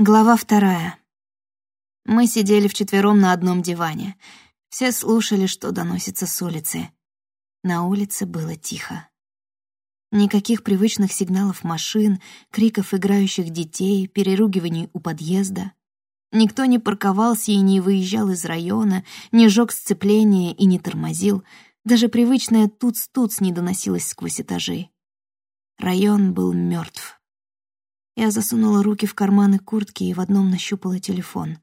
Глава вторая. Мы сидели вчетвером на одном диване. Все слушали, что доносится с улицы. На улице было тихо. Никаких привычных сигналов машин, криков играющих детей, переругиваний у подъезда. Никто не парковался и не выезжал из района, не жёг сцепление и не тормозил. Даже привычное туц-туц не доносилось сквозь этажи. Район был мёртв. Я засунула руки в карманы куртки и в одном нащупала телефон.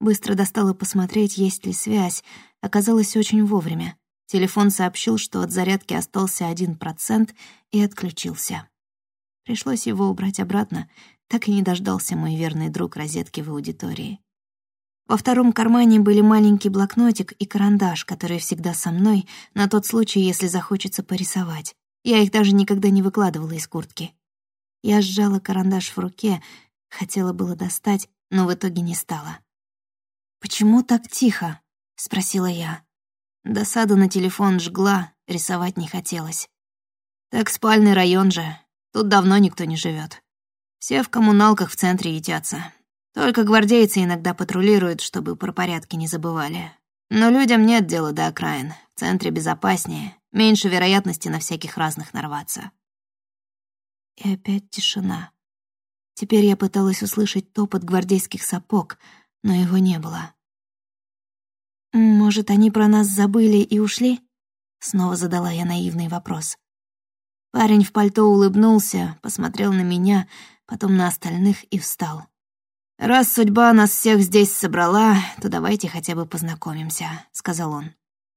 Быстро достала посмотреть, есть ли связь. Оказалось очень вовремя. Телефон сообщил, что от зарядки остался один процент и отключился. Пришлось его убрать обратно, так и не дождался мой верный друг розетки в аудитории. Во втором кармане были маленький блокнотик и карандаш, которые всегда со мной, на тот случай, если захочется порисовать. Я их даже никогда не выкладывала из куртки. Я сжала карандаш в руке, хотела было достать, но в итоге не стала. «Почему так тихо?» — спросила я. Досада на телефон жгла, рисовать не хотелось. «Так спальный район же, тут давно никто не живет. Все в коммуналках в центре ютятся. Только гвардейцы иногда патрулируют, чтобы про порядки не забывали. Но людям нет дела до окраин, в центре безопаснее, меньше вероятности на всяких разных нарваться. И опять тишина. Теперь я пыталась услышать топот гвардейских сапог, но его не было. «Может, они про нас забыли и ушли?» Снова задала я наивный вопрос. Парень в пальто улыбнулся, посмотрел на меня, потом на остальных и встал. «Раз судьба нас всех здесь собрала, то давайте хотя бы познакомимся», — сказал он.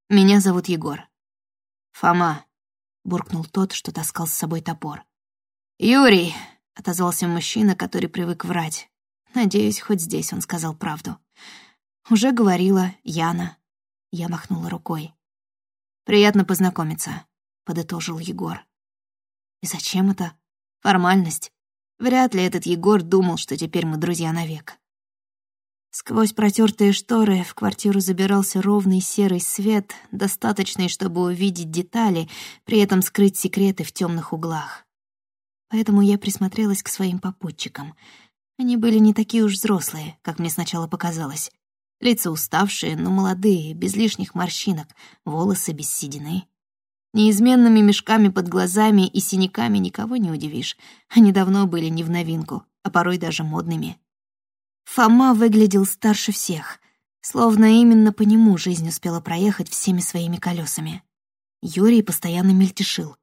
«Меня зовут Егор». «Фома», — буркнул тот, что таскал с собой топор. «Юрий», — отозвался мужчина, который привык врать. Надеюсь, хоть здесь он сказал правду. «Уже говорила Яна». Я махнула рукой. «Приятно познакомиться», — подытожил Егор. «И зачем это? Формальность. Вряд ли этот Егор думал, что теперь мы друзья навек». Сквозь протертые шторы в квартиру забирался ровный серый свет, достаточный, чтобы увидеть детали, при этом скрыть секреты в темных углах поэтому я присмотрелась к своим попутчикам. Они были не такие уж взрослые, как мне сначала показалось. Лица уставшие, но молодые, без лишних морщинок, волосы без. Неизменными мешками под глазами и синяками никого не удивишь. Они давно были не в новинку, а порой даже модными. Фома выглядел старше всех, словно именно по нему жизнь успела проехать всеми своими колесами. Юрий постоянно мельтешил.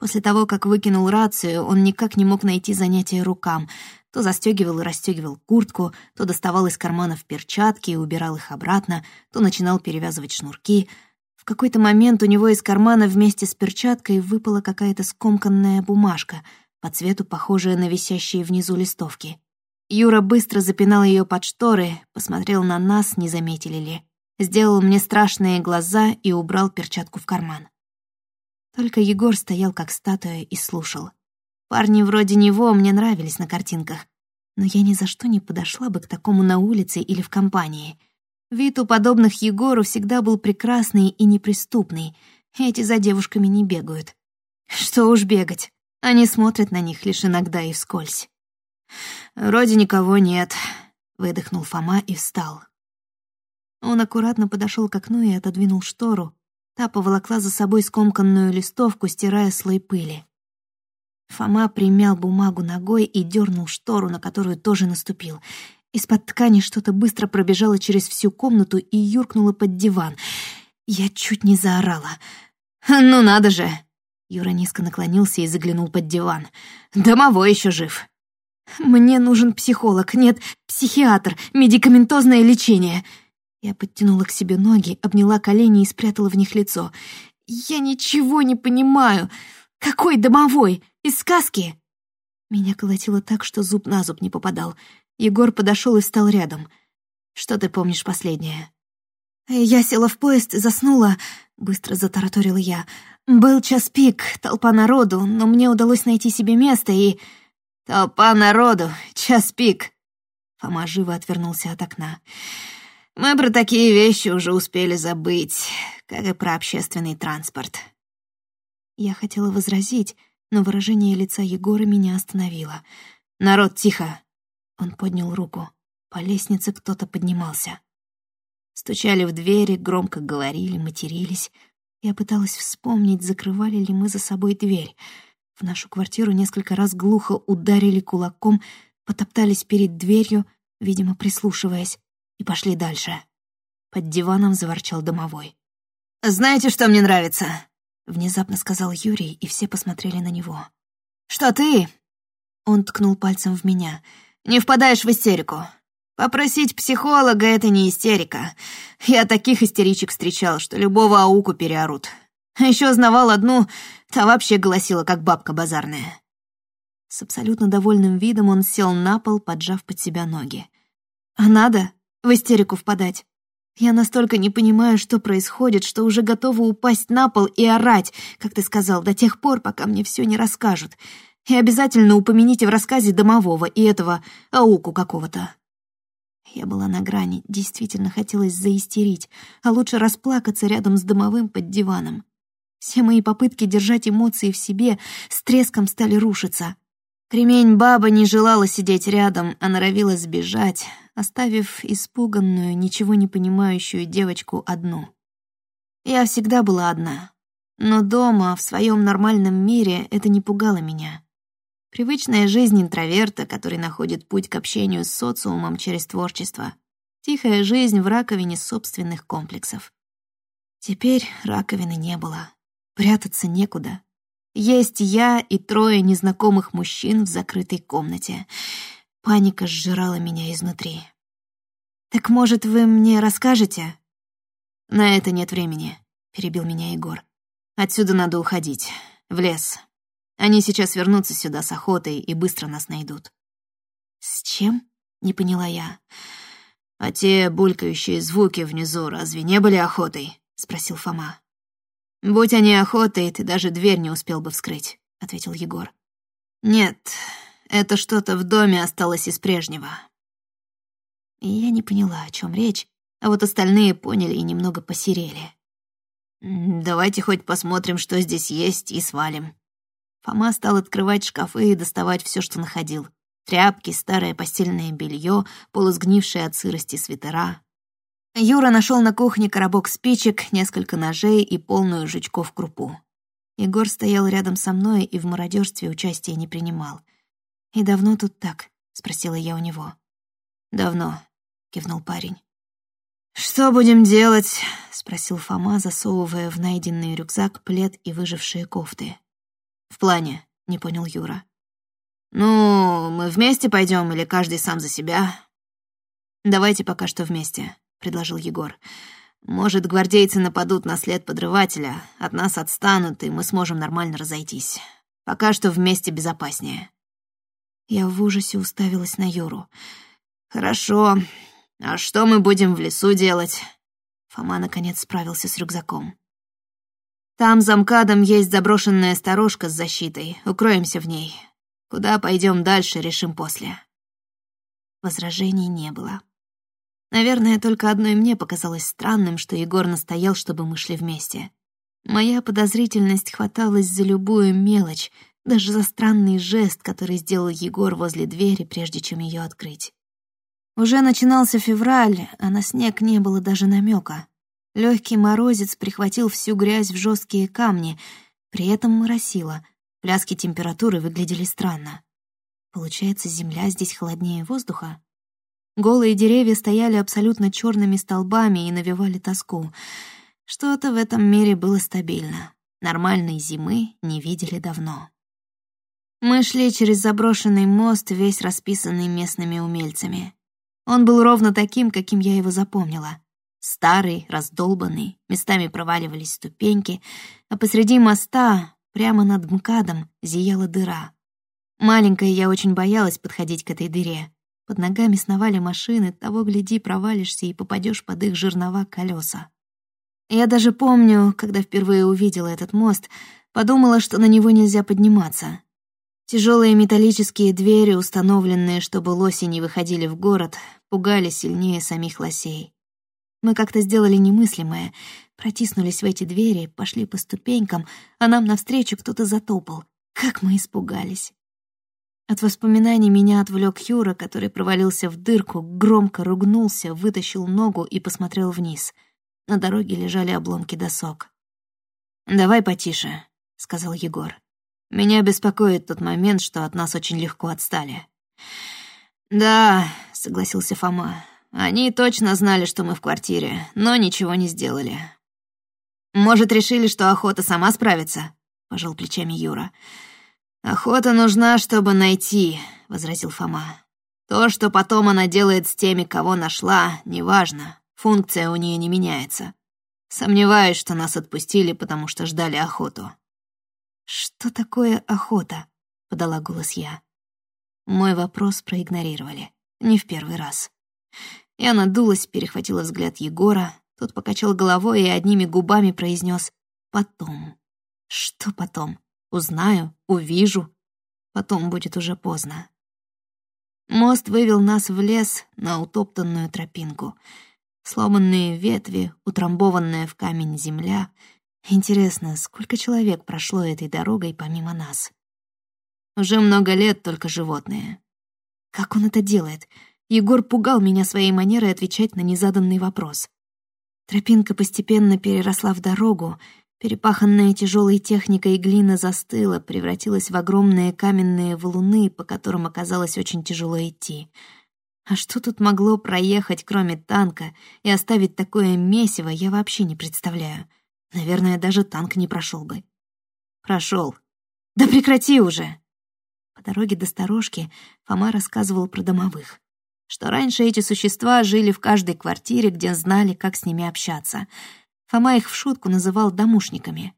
После того, как выкинул рацию, он никак не мог найти занятия рукам. То застегивал и расстегивал куртку, то доставал из карманов перчатки и убирал их обратно, то начинал перевязывать шнурки. В какой-то момент у него из кармана вместе с перчаткой выпала какая-то скомканная бумажка, по цвету похожая на висящие внизу листовки. Юра быстро запинал ее под шторы, посмотрел на нас, не заметили ли. Сделал мне страшные глаза и убрал перчатку в карман. Только Егор стоял как статуя и слушал. Парни вроде него мне нравились на картинках, но я ни за что не подошла бы к такому на улице или в компании. Вид у подобных Егору всегда был прекрасный и неприступный. Эти за девушками не бегают. Что уж бегать, они смотрят на них лишь иногда и вскользь. «Вроде никого нет», — выдохнул Фома и встал. Он аккуратно подошел к окну и отодвинул штору, Та поволокла за собой скомканную листовку, стирая слой пыли. Фома примял бумагу ногой и дернул штору, на которую тоже наступил. Из-под ткани что-то быстро пробежало через всю комнату и юркнуло под диван. Я чуть не заорала. «Ну надо же!» Юра низко наклонился и заглянул под диван. «Домовой еще жив!» «Мне нужен психолог, нет, психиатр, медикаментозное лечение!» Я подтянула к себе ноги, обняла колени и спрятала в них лицо. «Я ничего не понимаю! Какой домовой? Из сказки?» Меня колотило так, что зуб на зуб не попадал. Егор подошел и встал рядом. «Что ты помнишь последнее?» «Я села в поезд, заснула», — быстро затараторила я. «Был час пик, толпа народу, но мне удалось найти себе место и...» «Толпа народу, час пик!» Фома живо отвернулся от окна. Мы про такие вещи уже успели забыть, как и про общественный транспорт. Я хотела возразить, но выражение лица Егора меня остановило. «Народ, тихо!» Он поднял руку. По лестнице кто-то поднимался. Стучали в двери, громко говорили, матерились. Я пыталась вспомнить, закрывали ли мы за собой дверь. В нашу квартиру несколько раз глухо ударили кулаком, потоптались перед дверью, видимо, прислушиваясь, и пошли дальше. Под диваном заворчал домовой. «Знаете, что мне нравится?» — внезапно сказал Юрий, и все посмотрели на него. «Что ты?» — он ткнул пальцем в меня. «Не впадаешь в истерику. Попросить психолога — это не истерика. Я таких истеричек встречал, что любого ауку переорут. Еще знавал одну, та вообще голосила, как бабка базарная». С абсолютно довольным видом он сел на пол, поджав под себя ноги. «А надо в истерику впадать?» Я настолько не понимаю, что происходит, что уже готова упасть на пол и орать, как ты сказал, до тех пор, пока мне все не расскажут. И обязательно упомяните в рассказе домового и этого ауку какого-то. Я была на грани, действительно хотелось заистерить, а лучше расплакаться рядом с домовым под диваном. Все мои попытки держать эмоции в себе с треском стали рушиться. Кремень баба не желала сидеть рядом, а норовила сбежать, оставив испуганную, ничего не понимающую девочку одну. Я всегда была одна, но дома, в своем нормальном мире, это не пугало меня. Привычная жизнь интроверта, который находит путь к общению с социумом через творчество. Тихая жизнь в раковине собственных комплексов. Теперь раковины не было. Прятаться некуда. Есть я и трое незнакомых мужчин в закрытой комнате. Паника сжирала меня изнутри. «Так, может, вы мне расскажете?» «На это нет времени», — перебил меня Егор. «Отсюда надо уходить. В лес. Они сейчас вернутся сюда с охотой и быстро нас найдут». «С чем?» — не поняла я. «А те булькающие звуки внизу разве не были охотой?» — спросил Фома. «Будь они охотой, ты даже дверь не успел бы вскрыть», — ответил Егор. «Нет, это что-то в доме осталось из прежнего». И я не поняла, о чем речь, а вот остальные поняли и немного посерели. «Давайте хоть посмотрим, что здесь есть, и свалим». Фома стал открывать шкафы и доставать все, что находил. Тряпки, старое постельное белье, полусгнившие от сырости свитера. Юра нашел на кухне коробок спичек, несколько ножей и полную жучков крупу. Егор стоял рядом со мной и в мародерстве участия не принимал. «И давно тут так?» — спросила я у него. «Давно», — кивнул парень. «Что будем делать?» — спросил Фома, засовывая в найденный рюкзак плед и выжившие кофты. «В плане», — не понял Юра. «Ну, мы вместе пойдем или каждый сам за себя?» «Давайте пока что вместе», — предложил Егор. «Может, гвардейцы нападут на след подрывателя, от нас отстанут, и мы сможем нормально разойтись. Пока что вместе безопаснее». Я в ужасе уставилась на Юру. «Хорошо. А что мы будем в лесу делать?» Фома наконец справился с рюкзаком. «Там за МКАДом есть заброшенная сторожка с защитой. Укроемся в ней. Куда пойдем дальше, решим после». Возражений не было. Наверное, только одной мне показалось странным, что Егор настоял, чтобы мы шли вместе. Моя подозрительность хваталась за любую мелочь, даже за странный жест, который сделал Егор возле двери, прежде чем ее открыть. Уже начинался февраль, а на снег не было даже намека. Легкий морозец прихватил всю грязь в жесткие камни, при этом моросило, пляски температуры выглядели странно. Получается, земля здесь холоднее воздуха? Голые деревья стояли абсолютно черными столбами и навевали тоску. Что-то в этом мире было стабильно. Нормальной зимы не видели давно. Мы шли через заброшенный мост, весь расписанный местными умельцами. Он был ровно таким, каким я его запомнила. Старый, раздолбанный, местами проваливались ступеньки, а посреди моста, прямо над МКАДом, зияла дыра. Маленькая я очень боялась подходить к этой дыре. Под ногами сновали машины, того гляди, провалишься и попадешь под их жирнова колеса. Я даже помню, когда впервые увидела этот мост, подумала, что на него нельзя подниматься. Тяжелые металлические двери, установленные, чтобы лоси не выходили в город, пугали сильнее самих лосей. Мы как-то сделали немыслимое, протиснулись в эти двери, пошли по ступенькам, а нам навстречу кто-то затопал. Как мы испугались. От воспоминаний меня отвлек Юра, который провалился в дырку, громко ругнулся, вытащил ногу и посмотрел вниз. На дороге лежали обломки досок. «Давай потише», — сказал Егор. «Меня беспокоит тот момент, что от нас очень легко отстали». «Да», — согласился Фома, — «они точно знали, что мы в квартире, но ничего не сделали». «Может, решили, что охота сама справится?» — пожал плечами Юра. «Охота нужна, чтобы найти», — возразил Фома. «То, что потом она делает с теми, кого нашла, неважно. Функция у нее не меняется. Сомневаюсь, что нас отпустили, потому что ждали охоту». «Что такое охота?» — подала голос я. Мой вопрос проигнорировали. Не в первый раз. Я надулась, перехватила взгляд Егора. Тот покачал головой и одними губами произнес «потом». «Что потом?» Узнаю, увижу. Потом будет уже поздно. Мост вывел нас в лес на утоптанную тропинку. Сломанные ветви, утрамбованная в камень земля. Интересно, сколько человек прошло этой дорогой помимо нас? Уже много лет только животные. Как он это делает? Егор пугал меня своей манерой отвечать на незаданный вопрос. Тропинка постепенно переросла в дорогу, Перепаханная тяжелой техникой глина застыла, превратилась в огромные каменные валуны, по которым оказалось очень тяжело идти. А что тут могло проехать, кроме танка, и оставить такое месиво, я вообще не представляю. Наверное, даже танк не прошел бы. Прошел. Да прекрати уже! По дороге до сторожки Фома рассказывал про домовых. Что раньше эти существа жили в каждой квартире, где знали, как с ними общаться — Фома их в шутку называл домушниками.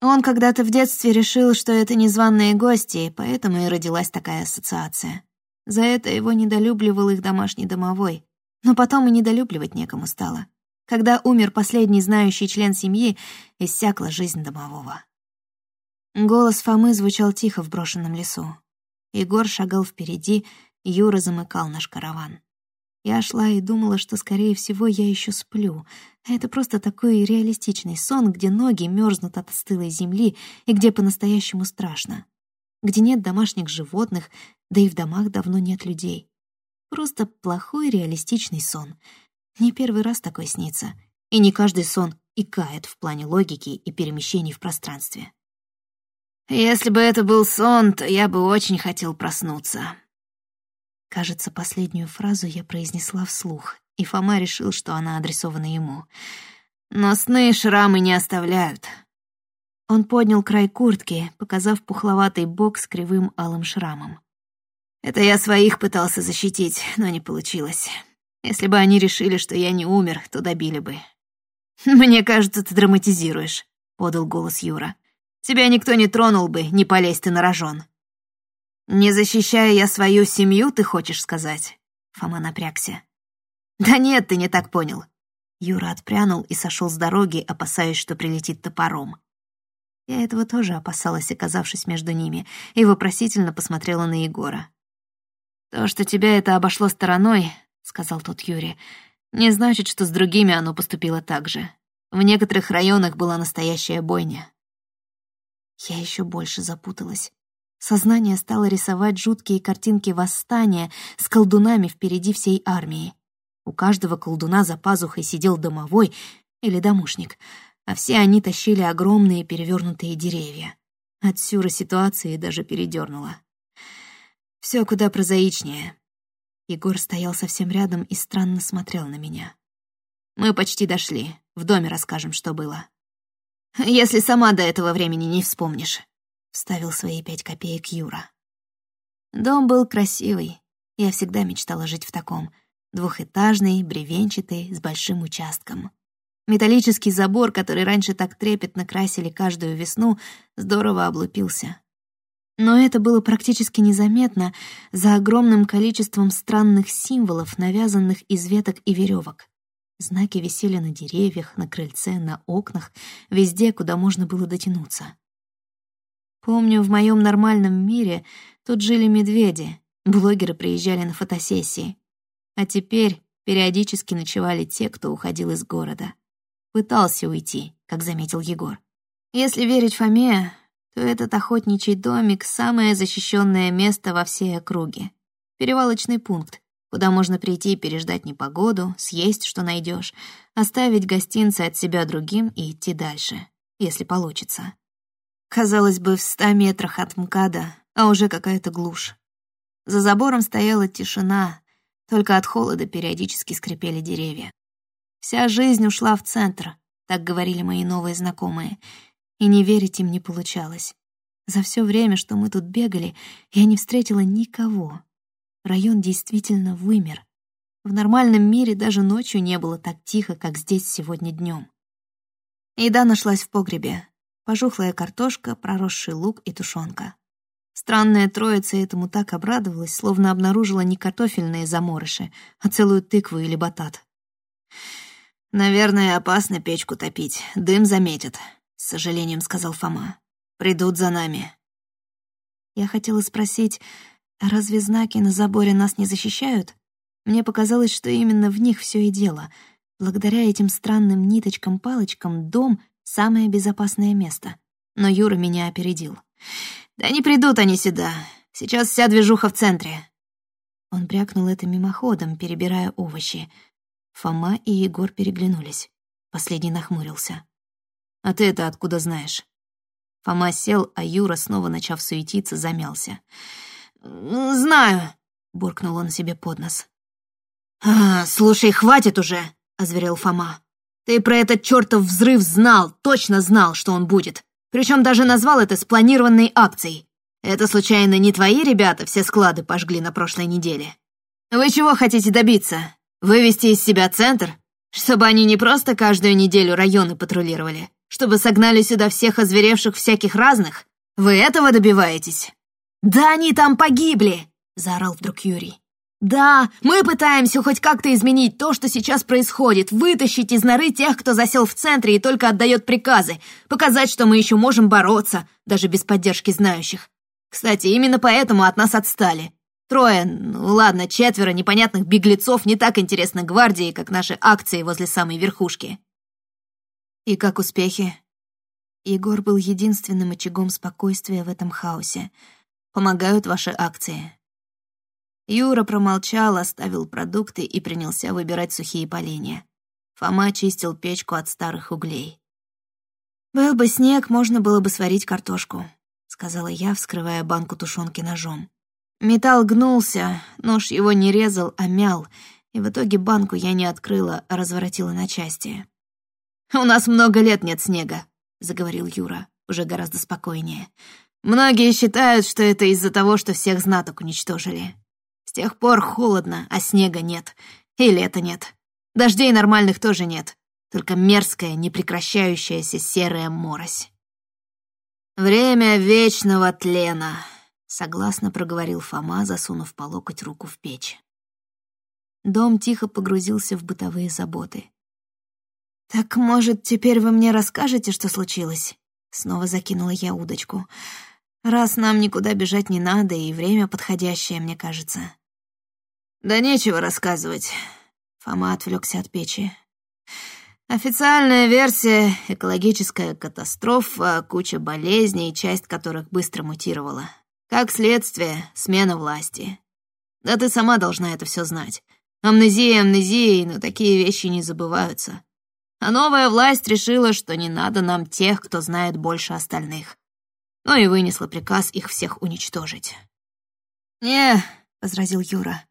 Он когда-то в детстве решил, что это незваные гости, поэтому и родилась такая ассоциация. За это его недолюбливал их домашний домовой. Но потом и недолюбливать некому стало. Когда умер последний знающий член семьи, иссякла жизнь домового. Голос Фомы звучал тихо в брошенном лесу. Егор шагал впереди, Юра замыкал наш караван. Я шла и думала, что, скорее всего, я еще сплю. Это просто такой реалистичный сон, где ноги мерзнут от остылой земли и где по-настоящему страшно. Где нет домашних животных, да и в домах давно нет людей. Просто плохой реалистичный сон. Не первый раз такой снится. И не каждый сон икает в плане логики и перемещений в пространстве. «Если бы это был сон, то я бы очень хотел проснуться», Кажется, последнюю фразу я произнесла вслух, и Фома решил, что она адресована ему. «Но сны шрамы не оставляют». Он поднял край куртки, показав пухловатый бок с кривым алым шрамом. «Это я своих пытался защитить, но не получилось. Если бы они решили, что я не умер, то добили бы». «Мне кажется, ты драматизируешь», — подал голос Юра. «Тебя никто не тронул бы, не полезь ты на рожон». «Не защищая я свою семью, ты хочешь сказать?» Фома напрягся. «Да нет, ты не так понял». Юра отпрянул и сошел с дороги, опасаясь, что прилетит топором. Я этого тоже опасалась, оказавшись между ними, и вопросительно посмотрела на Егора. «То, что тебя это обошло стороной», — сказал тот Юре, — «не значит, что с другими оно поступило так же. В некоторых районах была настоящая бойня». Я еще больше запуталась. Сознание стало рисовать жуткие картинки восстания с колдунами впереди всей армии. У каждого колдуна за пазухой сидел домовой или домушник, а все они тащили огромные перевернутые деревья. От сюра ситуации даже передернуло. Все куда прозаичнее. Егор стоял совсем рядом и странно смотрел на меня. «Мы почти дошли. В доме расскажем, что было. Если сама до этого времени не вспомнишь». — вставил свои пять копеек Юра. Дом был красивый. Я всегда мечтала жить в таком. Двухэтажный, бревенчатый, с большим участком. Металлический забор, который раньше так трепетно красили каждую весну, здорово облупился. Но это было практически незаметно за огромным количеством странных символов, навязанных из веток и веревок. Знаки висели на деревьях, на крыльце, на окнах, везде, куда можно было дотянуться. Помню, в моем нормальном мире тут жили медведи, блогеры приезжали на фотосессии. А теперь периодически ночевали те, кто уходил из города. Пытался уйти, как заметил Егор. Если верить Фоме, то этот охотничий домик — самое защищенное место во всей округе. Перевалочный пункт, куда можно прийти и переждать непогоду, съесть, что найдешь, оставить гостинцы от себя другим и идти дальше, если получится. Казалось бы, в ста метрах от МКАДа, а уже какая-то глушь. За забором стояла тишина, только от холода периодически скрипели деревья. Вся жизнь ушла в центр, так говорили мои новые знакомые, и не верить им не получалось. За все время, что мы тут бегали, я не встретила никого. Район действительно вымер. В нормальном мире даже ночью не было так тихо, как здесь сегодня днем. Еда нашлась в погребе. Пожухлая картошка, проросший лук и тушенка. Странная троица этому так обрадовалась, словно обнаружила не картофельные заморыши, а целую тыкву или батат. «Наверное, опасно печку топить, дым заметят», — с сожалением сказал Фома. «Придут за нами». Я хотела спросить, разве знаки на заборе нас не защищают? Мне показалось, что именно в них все и дело. Благодаря этим странным ниточкам-палочкам дом — самое безопасное место. Но Юра меня опередил. «Да не придут они сюда. Сейчас вся движуха в центре». Он брякнул это мимоходом, перебирая овощи. Фома и Егор переглянулись. Последний нахмурился. «А ты это откуда знаешь?» Фома сел, а Юра, снова начав суетиться, замялся. «Знаю», — буркнул он себе под нос. «А, слушай, хватит уже», — озверел Фома. «Ты про этот чертов взрыв знал, точно знал, что он будет. Причем даже назвал это спланированной акцией. Это, случайно, не твои ребята все склады пожгли на прошлой неделе? Вы чего хотите добиться? Вывести из себя центр? Чтобы они не просто каждую неделю районы патрулировали, чтобы согнали сюда всех озверевших всяких разных? Вы этого добиваетесь? Да они там погибли! Заорал вдруг Юрий. Да, мы пытаемся хоть как-то изменить то, что сейчас происходит, вытащить из норы тех, кто засел в центре и только отдает приказы, показать, что мы еще можем бороться, даже без поддержки знающих. Кстати, именно поэтому от нас отстали. Трое, ну ладно, четверо непонятных беглецов не так интересны гвардии, как наши акции возле самой верхушки. И как успехи? Егор был единственным очагом спокойствия в этом хаосе. Помогают ваши акции. Юра промолчал, оставил продукты и принялся выбирать сухие поленья. Фома чистил печку от старых углей. «Был бы снег, можно было бы сварить картошку», — сказала я, вскрывая банку тушенки ножом. Металл гнулся, нож его не резал, а мял, и в итоге банку я не открыла, а разворотила на части. «У нас много лет нет снега», — заговорил Юра, уже гораздо спокойнее. «Многие считают, что это из-за того, что всех знаток уничтожили. С тех пор холодно, а снега нет. И лета нет. Дождей нормальных тоже нет. Только мерзкая, непрекращающаяся серая морось. «Время вечного тлена», — согласно проговорил Фома, засунув по локоть руку в печь. Дом тихо погрузился в бытовые заботы. «Так, может, теперь вы мне расскажете, что случилось?» Снова закинула я удочку. «Раз нам никуда бежать не надо, и время подходящее, мне кажется». «Да нечего рассказывать», — Фома отвлекся от печи. «Официальная версия — экологическая катастрофа, куча болезней, часть которых быстро мутировала. Как следствие, смена власти. Да ты сама должна это все знать. Амнезия амнезией, но такие вещи не забываются. А новая власть решила, что не надо нам тех, кто знает больше остальных. Ну и вынесла приказ их всех уничтожить». «Не», — возразил Юра,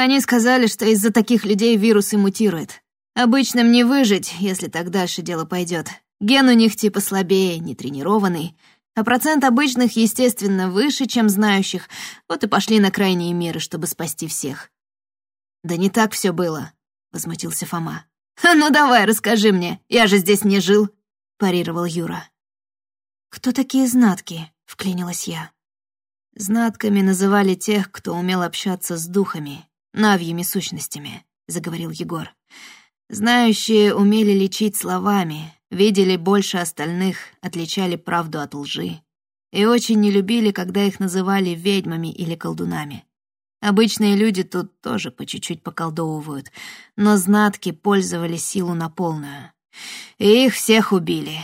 они сказали, что из-за таких людей вирус и. Обычным не выжить, если так дальше дело пойдет. Ген у них типа слабее, не тренированный, а процент обычных, естественно, выше, чем знающих, вот и пошли на крайние меры, чтобы спасти всех. «Да не так все было», — возмутился Фома. «Ну давай, расскажи мне, я же здесь не жил», — парировал Юра. «Кто такие знатки?» — вклинилась я. Знатками называли тех, кто умел общаться с духами, навьими сущностями», — заговорил Егор. «Знающие умели лечить словами, видели больше остальных, отличали правду от лжи. И очень не любили, когда их называли ведьмами или колдунами. Обычные люди тут тоже по чуть-чуть поколдовывают, но знатки пользовали силу на полную. И их всех убили».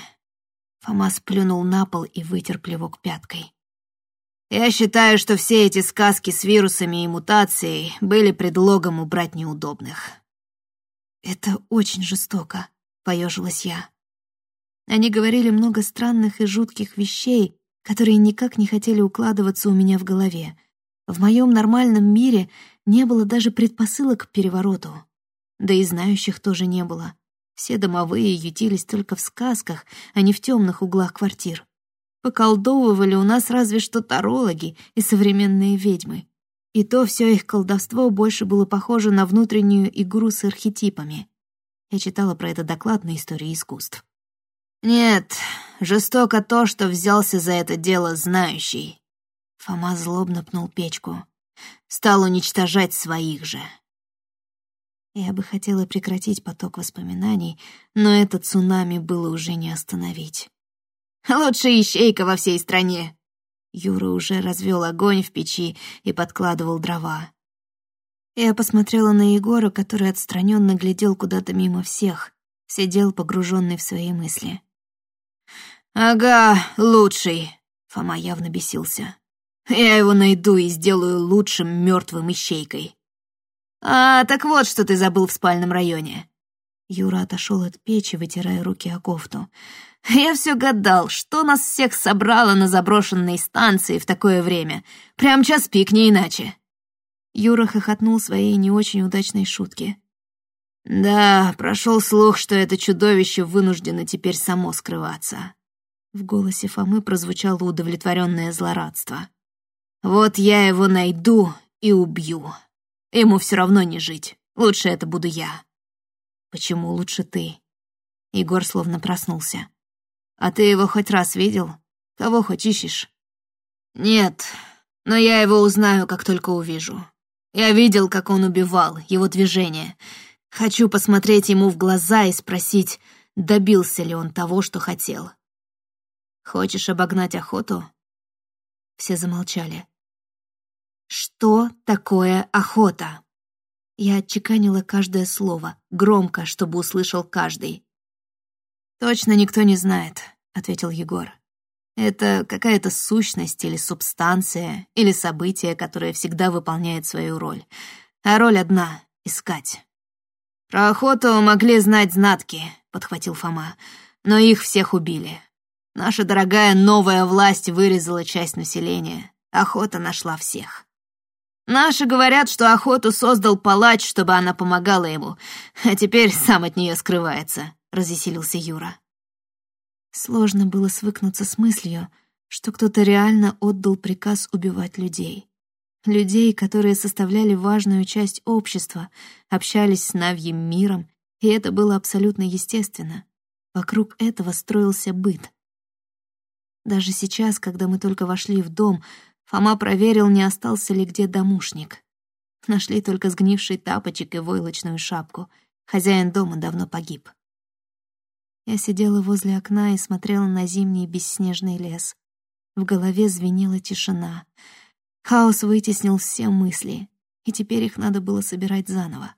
Фома сплюнул на пол и вытер плевок пяткой. Я считаю, что все эти сказки с вирусами и мутацией были предлогом убрать неудобных. Это очень жестоко, поежилась я. Они говорили много странных и жутких вещей, которые никак не хотели укладываться у меня в голове. В моем нормальном мире не было даже предпосылок к перевороту. Да и знающих тоже не было. Все домовые ютились только в сказках, а не в темных углах квартир. Поколдовывали у нас разве что тарологи и современные ведьмы. И то все их колдовство больше было похоже на внутреннюю игру с архетипами. Я читала про это доклад на истории искусств. «Нет, жестоко то, что взялся за это дело знающий». Фома злобно пнул печку. «Стал уничтожать своих же». Я бы хотела прекратить поток воспоминаний, но это цунами было уже не остановить. Лучшая ищейка во всей стране!» Юра уже развел огонь в печи и подкладывал дрова. Я посмотрела на Егора, который отстраненно глядел куда-то мимо всех, сидел погруженный в свои мысли. «Ага, лучший!» — Фома явно бесился. «Я его найду и сделаю лучшим мертвым ищейкой». «А, так вот, что ты забыл в спальном районе». Юра отошел от печи, вытирая руки о кофту. Я все гадал, что нас всех собрало на заброшенной станции в такое время. Прям час пик, не иначе. Юра хохотнул своей не очень удачной шутке. Да, прошел слух, что это чудовище вынуждено теперь само скрываться. В голосе Фомы прозвучало удовлетворенное злорадство. Вот я его найду и убью. Ему все равно не жить. Лучше это буду я. Почему лучше ты? Егор словно проснулся. А ты его хоть раз видел? Кого хоть ищешь? Нет, но я его узнаю, как только увижу. Я видел, как он убивал, его движение. Хочу посмотреть ему в глаза и спросить, добился ли он того, что хотел. Хочешь обогнать охоту? Все замолчали. Что такое охота? Я отчеканила каждое слово, громко, чтобы услышал каждый. «Точно никто не знает», — ответил Егор. «Это какая-то сущность или субстанция, или событие, которое всегда выполняет свою роль. А роль одна — искать». «Про охоту могли знать знатки», — подхватил Фома, «но их всех убили. Наша дорогая новая власть вырезала часть населения. Охота нашла всех». Наши говорят, что охоту создал палач, чтобы она помогала ему, а теперь сам от нее скрывается развеселился Юра. Сложно было свыкнуться с мыслью, что кто-то реально отдал приказ убивать людей. Людей, которые составляли важную часть общества, общались с Навьим миром, и это было абсолютно естественно. Вокруг этого строился быт. Даже сейчас, когда мы только вошли в дом, Фома проверил, не остался ли где домушник. Нашли только сгнивший тапочек и войлочную шапку. Хозяин дома давно погиб. Я сидела возле окна и смотрела на зимний бесснежный лес. В голове звенела тишина. Хаос вытеснил все мысли, и теперь их надо было собирать заново.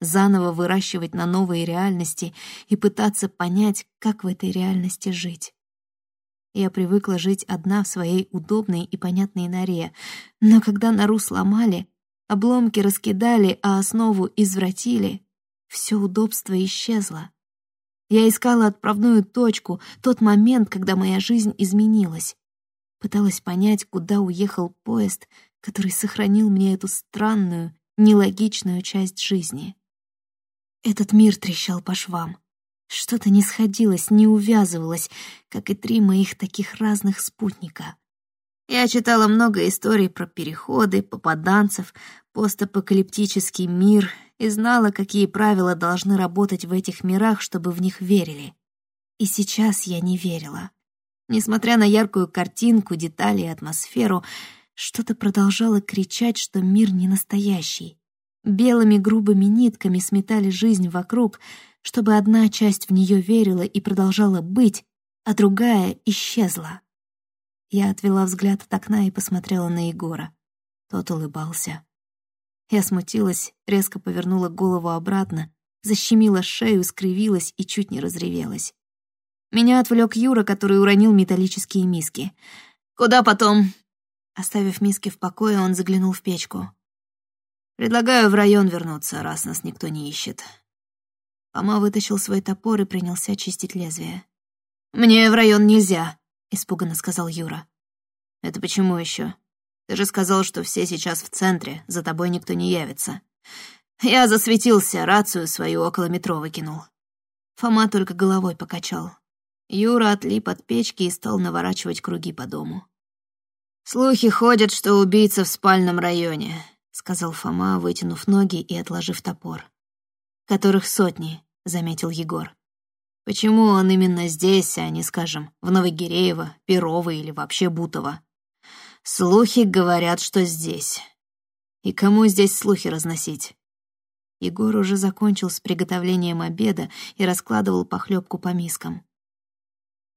Заново выращивать на новые реальности и пытаться понять, как в этой реальности жить. Я привыкла жить одна в своей удобной и понятной норе, но когда нору сломали, обломки раскидали, а основу извратили, все удобство исчезло. Я искала отправную точку, тот момент, когда моя жизнь изменилась. Пыталась понять, куда уехал поезд, который сохранил мне эту странную, нелогичную часть жизни. Этот мир трещал по швам. Что-то не сходилось, не увязывалось, как и три моих таких разных спутника. Я читала много историй про переходы, попаданцев, постапокалиптический мир и знала, какие правила должны работать в этих мирах, чтобы в них верили. И сейчас я не верила. Несмотря на яркую картинку, детали и атмосферу, что-то продолжало кричать, что мир не настоящий. Белыми грубыми нитками сметали жизнь вокруг, чтобы одна часть в нее верила и продолжала быть, а другая исчезла. Я отвела взгляд от окна и посмотрела на Егора. Тот улыбался. Я смутилась, резко повернула голову обратно, защемила шею, скривилась и чуть не разревелась. Меня отвлек Юра, который уронил металлические миски. «Куда потом?» Оставив миски в покое, он заглянул в печку. «Предлагаю в район вернуться, раз нас никто не ищет». Фома вытащил свой топор и принялся чистить лезвие. «Мне в район нельзя», — испуганно сказал Юра. «Это почему еще? Ты же сказал, что все сейчас в центре, за тобой никто не явится». Я засветился, рацию свою около метро выкинул. Фома только головой покачал. Юра отлип от печки и стал наворачивать круги по дому. «Слухи ходят, что убийца в спальном районе», — сказал Фома, вытянув ноги и отложив топор. «Которых сотни», — заметил Егор. «Почему он именно здесь, а не, скажем, в Новогиреево, Перово или вообще Бутово? Слухи говорят, что здесь. И кому здесь слухи разносить? Егор уже закончил с приготовлением обеда и раскладывал похлебку по мискам.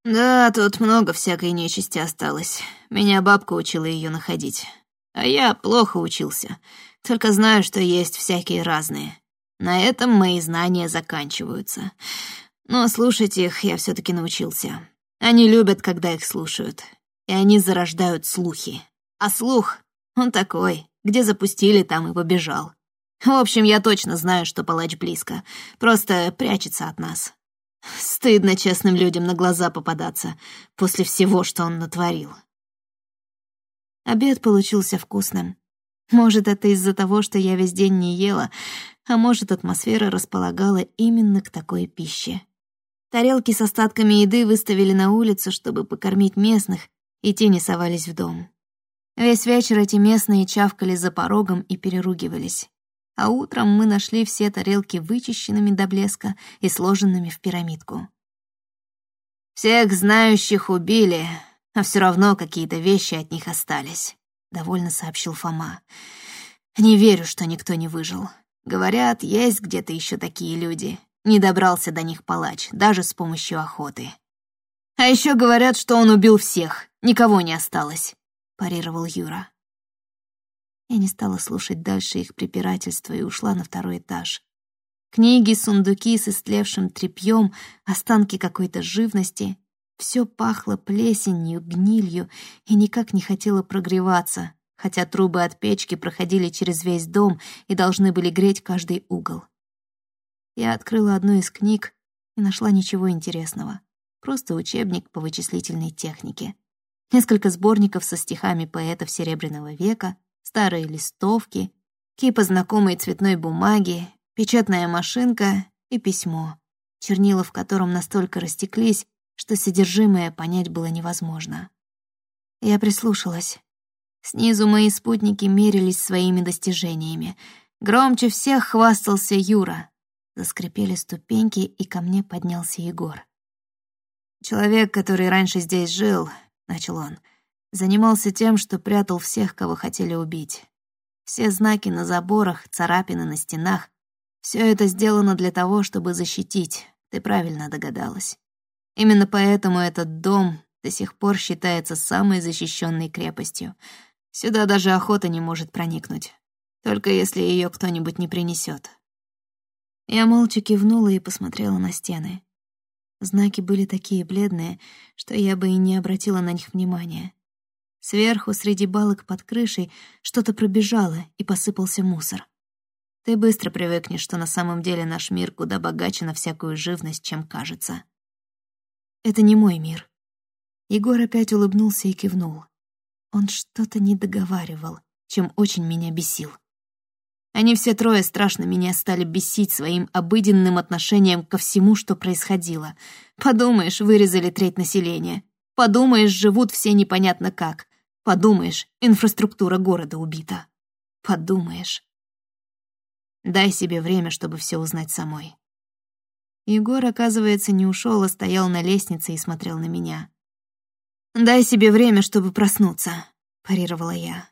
«Да, тут много всякой нечисти осталось. Меня бабка учила ее находить. А я плохо учился, только знаю, что есть всякие разные. На этом мои знания заканчиваются. Но слушать их я все таки научился. Они любят, когда их слушают. И они зарождают слухи. А слух, он такой, где запустили, там и побежал. В общем, я точно знаю, что палач близко. Просто прячется от нас. Стыдно честным людям на глаза попадаться после всего, что он натворил. Обед получился вкусным. Может, это из-за того, что я весь день не ела, а может, атмосфера располагала именно к такой пище. Тарелки с остатками еды выставили на улицу, чтобы покормить местных, и те не совались в дом. Весь вечер эти местные чавкали за порогом и переругивались а утром мы нашли все тарелки вычищенными до блеска и сложенными в пирамидку. «Всех знающих убили, а все равно какие-то вещи от них остались», — довольно сообщил Фома. «Не верю, что никто не выжил. Говорят, есть где-то еще такие люди. Не добрался до них палач, даже с помощью охоты. А еще говорят, что он убил всех, никого не осталось», — парировал Юра. Я не стала слушать дальше их препирательства и ушла на второй этаж. Книги, сундуки с истлевшим тряпьем, останки какой-то живности. Все пахло плесенью, гнилью и никак не хотело прогреваться, хотя трубы от печки проходили через весь дом и должны были греть каждый угол. Я открыла одну из книг и нашла ничего интересного. Просто учебник по вычислительной технике. Несколько сборников со стихами поэтов Серебряного века, старые листовки, кипа знакомой цветной бумаги, печатная машинка и письмо, чернила в котором настолько растеклись, что содержимое понять было невозможно. Я прислушалась. Снизу мои спутники мерились своими достижениями. Громче всех хвастался Юра. Заскрипели ступеньки, и ко мне поднялся Егор. «Человек, который раньше здесь жил», — начал он, — Занимался тем, что прятал всех, кого хотели убить. Все знаки на заборах, царапины на стенах — все это сделано для того, чтобы защитить, ты правильно догадалась. Именно поэтому этот дом до сих пор считается самой защищенной крепостью. Сюда даже охота не может проникнуть, только если ее кто-нибудь не принесет. Я молча кивнула и посмотрела на стены. Знаки были такие бледные, что я бы и не обратила на них внимания. Сверху, среди балок под крышей, что-то пробежало, и посыпался мусор. Ты быстро привыкнешь, что на самом деле наш мир куда богаче на всякую живность, чем кажется. Это не мой мир. Егор опять улыбнулся и кивнул. Он что-то не договаривал, чем очень меня бесил. Они все трое страшно меня стали бесить своим обыденным отношением ко всему, что происходило. Подумаешь, вырезали треть населения. Подумаешь, живут все непонятно как. Подумаешь, инфраструктура города убита. Подумаешь. Дай себе время, чтобы все узнать самой. Егор, оказывается, не ушел, а стоял на лестнице и смотрел на меня. «Дай себе время, чтобы проснуться», — парировала я.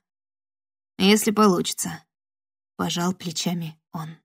«Если получится», — пожал плечами он.